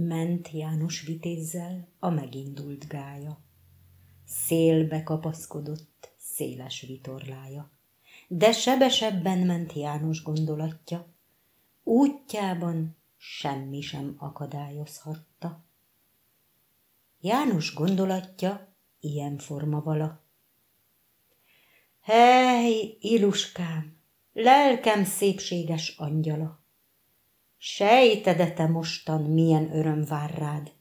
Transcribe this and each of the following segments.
Ment János vitézzel a megindult gája. Szélbe kapaszkodott széles vitorlája. De sebesebben ment János gondolatja, útjában semmi sem akadályozhatta. János gondolatja ilyen forma vala. Hely, Iluskám, lelkem szépséges angyala! Sejted te mostan, milyen öröm vár rád,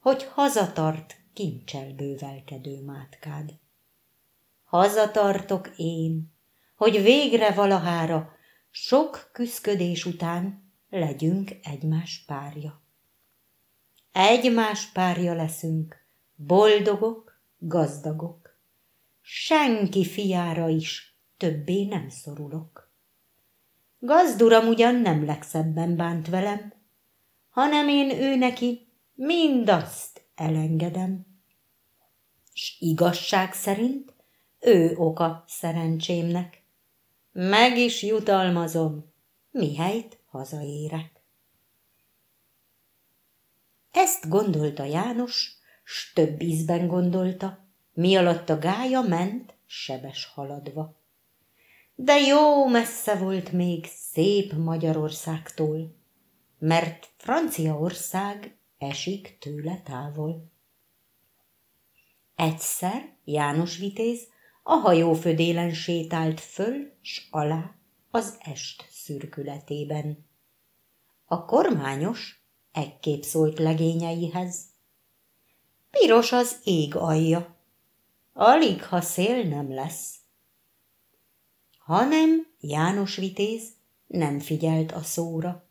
hogy hazatart kincsel bővelkedő mátkád. Hazatartok én, hogy végre valahára, sok küszködés után legyünk egymás párja. Egymás párja leszünk, boldogok, gazdagok. Senki fiára is többé nem szorulok. Gazduram ugyan nem legszebben bánt velem, hanem én ő neki mindazt elengedem. S igazság szerint ő oka szerencsémnek. Meg is jutalmazom, mihelyt hazaérek. Ezt gondolta János, s több ízben gondolta, mi alatt a gája ment, sebes haladva. De jó messze volt még szép Magyarországtól, mert Franciaország esik tőle távol. Egyszer János vitéz a hajófödélen sétált föl s alá az est szürkületében. A kormányos Ekképp szólt legényeihez. Piros az ég alja, alig, ha szél nem lesz. Hanem János vitéz nem figyelt a szóra.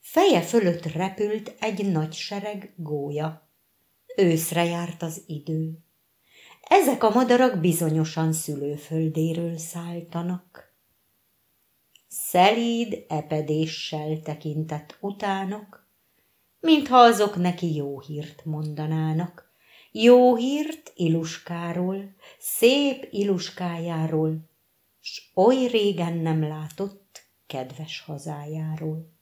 Feje fölött repült egy nagy sereg gólya. Őszre járt az idő. Ezek a madarak bizonyosan szülőföldéről szálltanak. Szelíd epedéssel tekintett utánok, mintha azok neki jó hírt mondanának. Jó hírt Iluskáról, szép Iluskájáról, s oly régen nem látott kedves hazájáról.